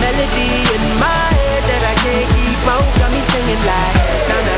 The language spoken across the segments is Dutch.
melody in my head that I can't keep out. Got me singing like na na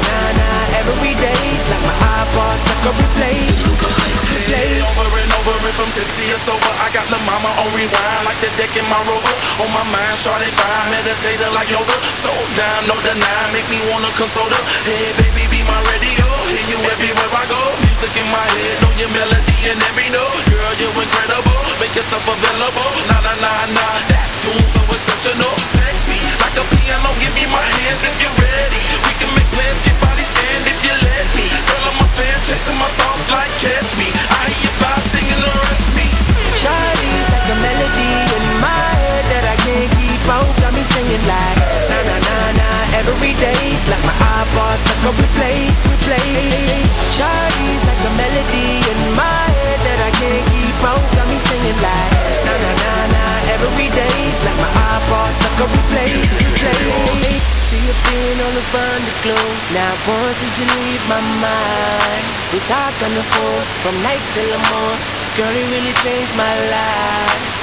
every day's like my eyeballs stuck on replay, replay. Over and over and from tipsy or sober, I got the mama on rewind like the deck in my rover. On my mind, shawty fine, meditator like yoga. So down, no deny, make me wanna console her. Hey baby, be my radio, hear you everywhere I go. Music in my head, know your melody and every note. Girl, you're incredible, make yourself available. Nah nah nah nah, that tune so exceptional, sexy like a piano. Give me my hands if you're ready. We can make plans, get body stand if you let me. Girl, I'm a fan, chasing my thoughts like catch me. I hear you by singing the rest me. Shawty's like a melody in my head that I can't keep out. Got me singing like na na na na every day's like my eyeballs stuck on replay, replay. Shawty's like a melody in my head that I can't keep out. Got me singing like na na na na every day's like my eyeballs stuck on replay, replay. See you being on the front of glow. Now once did you leave my mind? We talk on the phone from night till the morning. Girl, it really changed my life.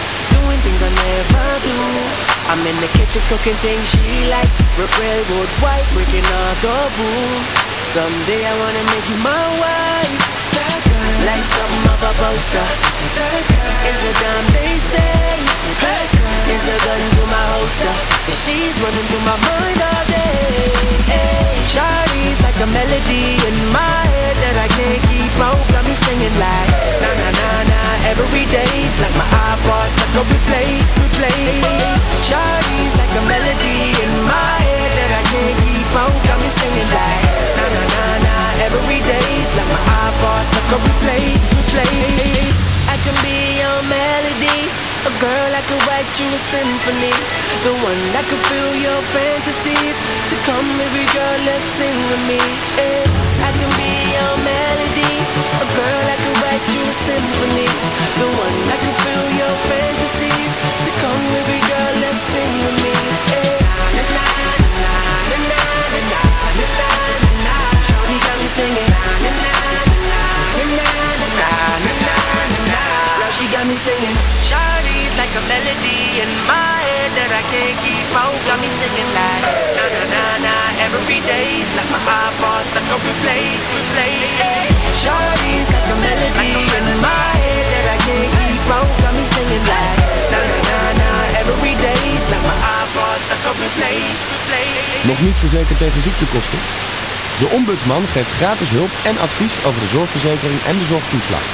Doing things I never do. I'm in the kitchen cooking things she likes. Rip railroad white, breaking all the rules. Someday I wanna make you my wife. Like something of a poster. It's a damn they say. It's a gun to my holster. And she's running through my mind all day. Shawty's like a melody in my head that I can't keep out. Got me singing like na na na na every day's like my eyeballs stuck on replay, replay. Shawty's like a melody in my head that I can't keep out. Got me singing like na na na na every day's like my eyeballs stuck on replay, replay. I can be your melody, a girl I could write you a symphony, the one that could fill your fantasies. So come, baby girl, let's sing with me. Yeah. I can be your melody, a girl I could write you a symphony, the one that could fill your fantasies. So come, baby girl, let's sing with me. Yeah. Got me singing. Shawty's like a melody in my head that I can't keep out. Got me singing like na na na na every day's like my eyeballs stuck on replay, replay. Shawty's like a melody in my head that I can't keep out. Got me singing like na na na na every day's like my eyeballs stuck on replay, replay. Nog niet verzekerd tegen ziektekosten? De Ombudsman geeft gratis hulp en advies over de zorgverzekering en de zorgtoeslag.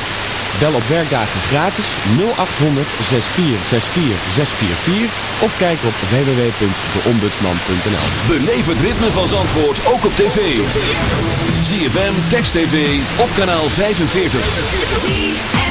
Bel op werkdagen gratis 0800 6464 644 of kijk op www.deombudsman.nl. Beleef het ritme van Zandvoort ook op tv. ZFM, Text TV, op kanaal 45.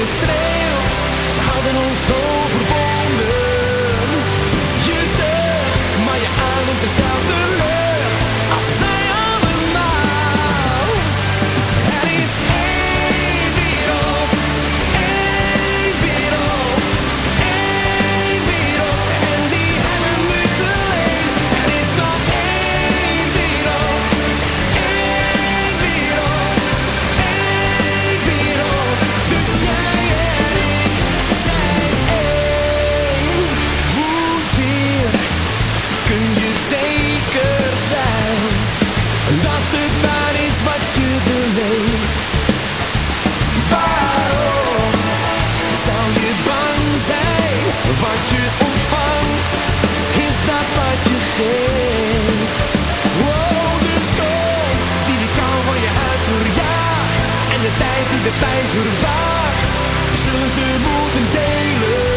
gestreeld. Ze hadden ons zo. de pijn vervaagt, zullen ze moeten delen.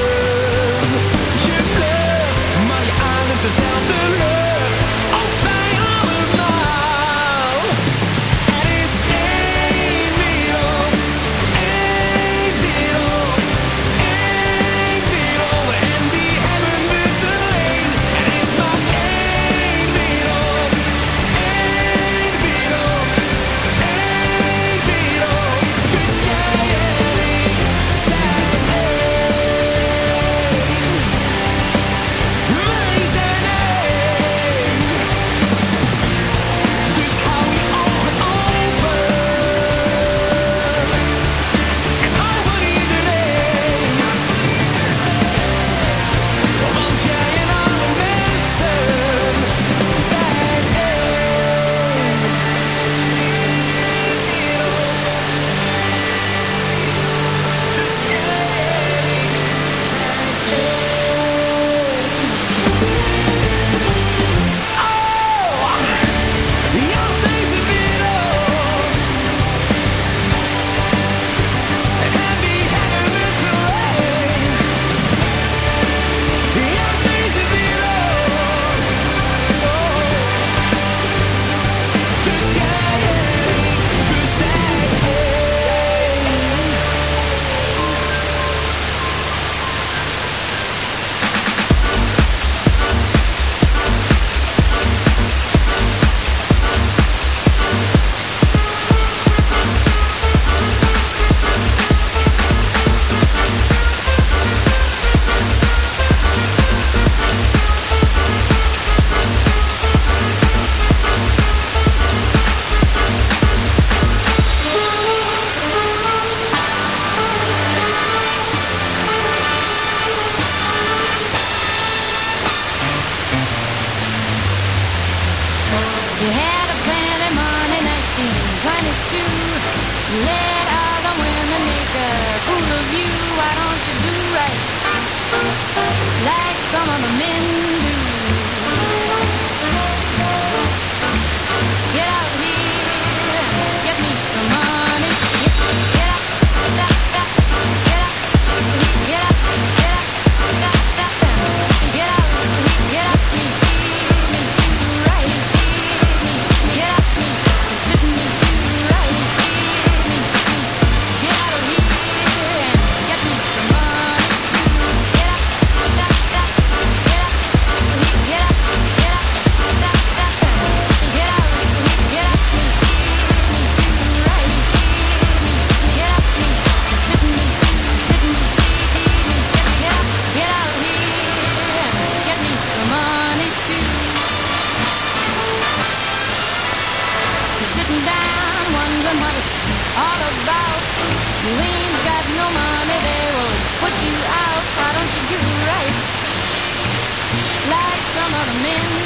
men.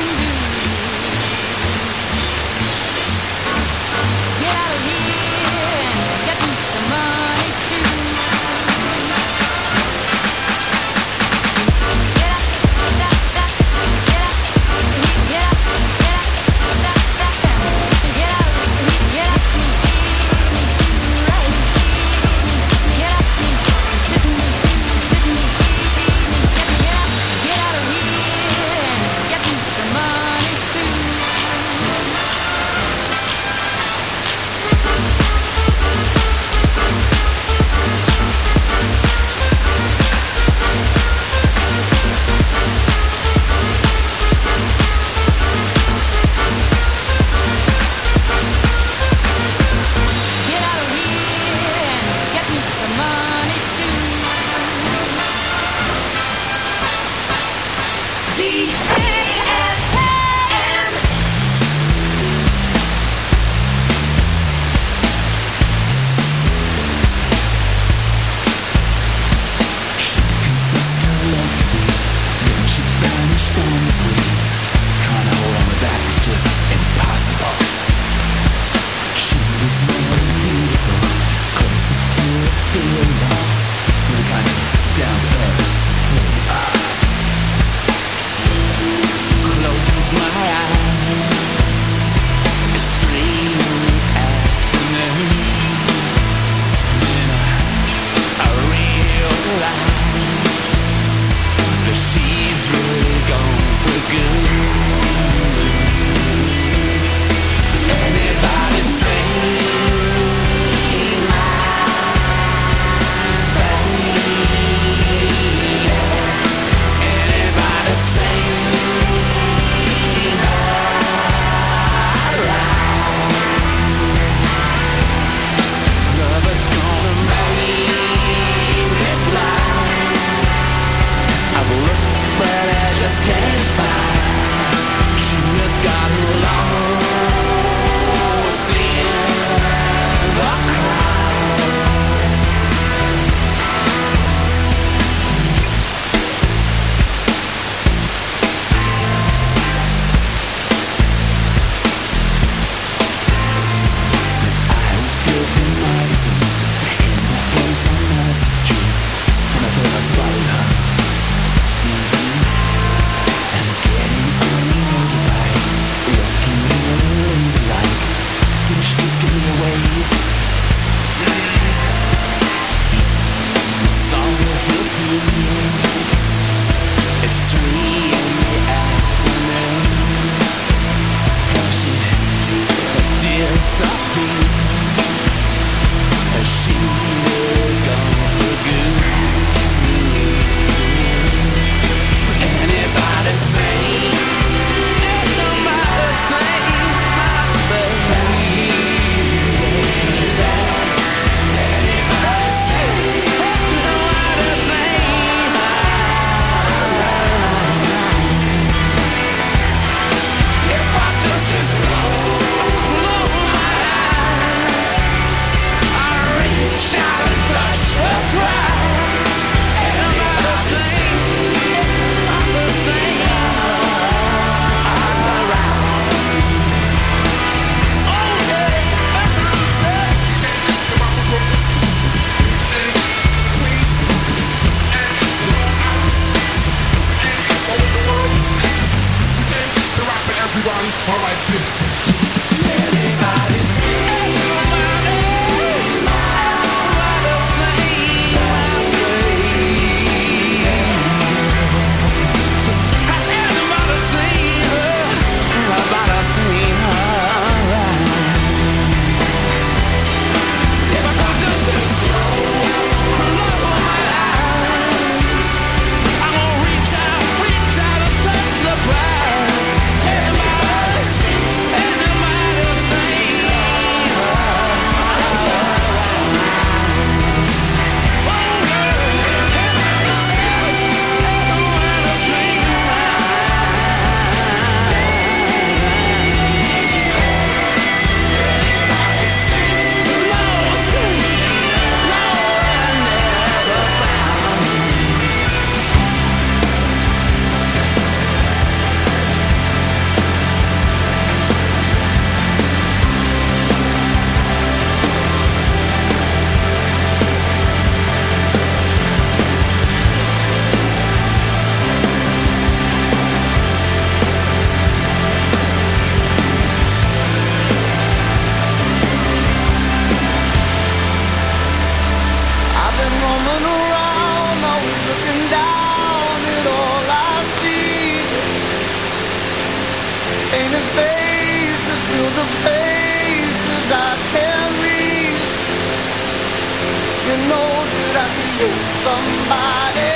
know that I could use somebody.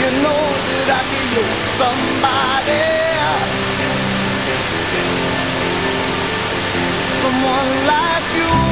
You know that I could use somebody. Someone like you.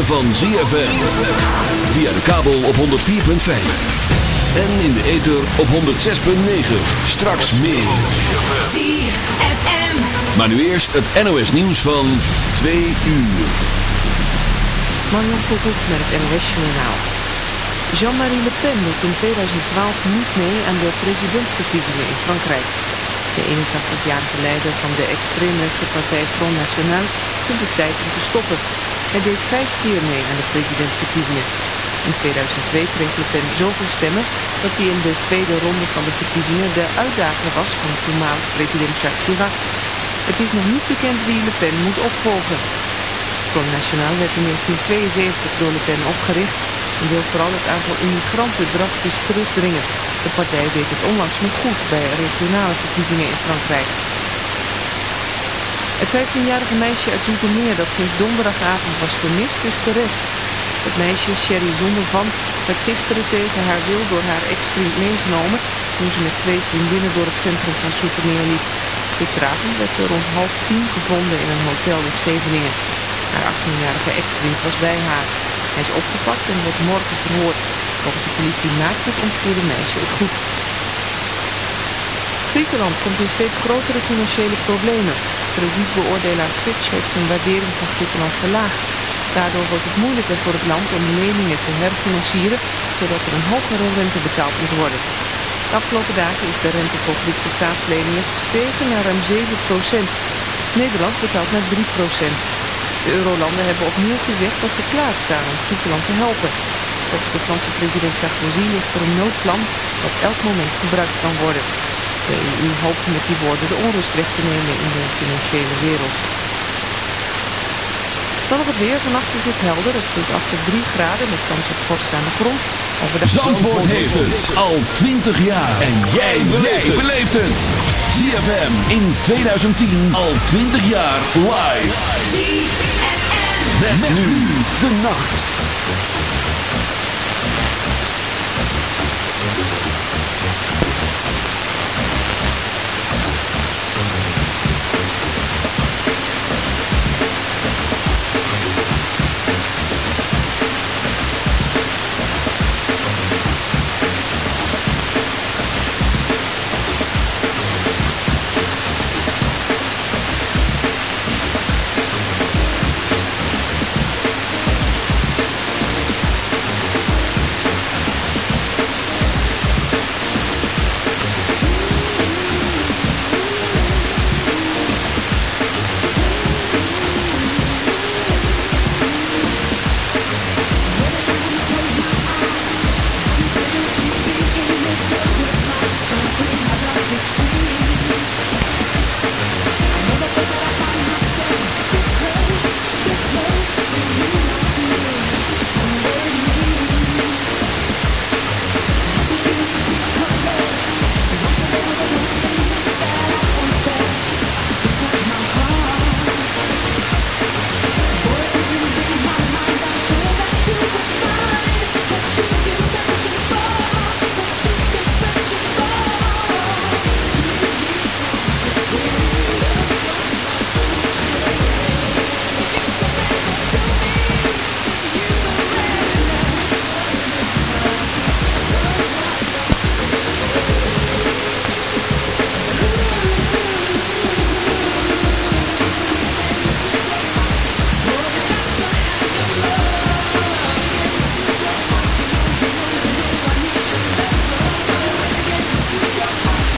van ZFM. Via de kabel op 104.5. En in de ether op 106.9. Straks meer. ZFM. Maar nu eerst het NOS nieuws van 2 uur. Marion Koekoek met het NOS Journaal. Jean-Marie Le Pen doet in 2012 niet mee aan de presidentsverkiezingen in Frankrijk. De 81-jarige leider van de extreemrechtse partij Front National vindt het tijd om te stoppen. Hij deed vijf keer mee aan de presidentsverkiezingen. In 2002 kreeg Le Pen zoveel stemmen dat hij in de tweede ronde van de verkiezingen de uitdager was van toenmalig president Jacques Chirac. Het is nog niet bekend wie Le Pen moet opvolgen. Front National werd in 1972 door Le Pen opgericht en wil vooral het aantal immigranten drastisch terugdringen. De partij deed het onlangs nog goed bij regionale verkiezingen in Frankrijk. Het 15-jarige meisje uit Zoetermeer dat sinds donderdagavond was vermist is terecht. Het meisje, Sherry Zondervan, werd gisteren tegen haar wil door haar ex-vriend meegenomen toen ze met twee vriendinnen door het centrum van Zoetermeer liep. Gisteravond werd ze rond half tien gevonden in een hotel in Scheveningen. Haar 18-jarige ex-vriend was bij haar. Hij is opgepakt en wordt morgen verhoord. Volgens de politie maakt het ontvoerde meisje het goed. Griekenland komt in steeds grotere financiële problemen. Kredietbeoordelaar Fitch heeft zijn waardering van Griekenland verlaagd. Daardoor wordt het moeilijker voor het land om leningen te herfinancieren, zodat er een hogere rente betaald moet worden. De afgelopen dagen is de rente voor Griekse staatsleningen gestegen naar ruim 7% Nederland betaalt naar 3% De eurolanden hebben opnieuw gezegd dat ze klaarstaan om Griekenland te helpen. Volgens de Franse president Sarkozy ligt er een noodplan dat elk moment gebruikt kan worden. De EU hoopt met die woorden de onrust weg te nemen in de financiële wereld. Dan nog het weer. Vannacht is het helder. Het koelt af tot 3 graden met kans op vorst aan de grond. Overdag Zandvoort heeft het al 20 jaar. En jij beleeft het. ZFM in 2010 al 20 jaar live. ZFM. Met, met nu de nacht.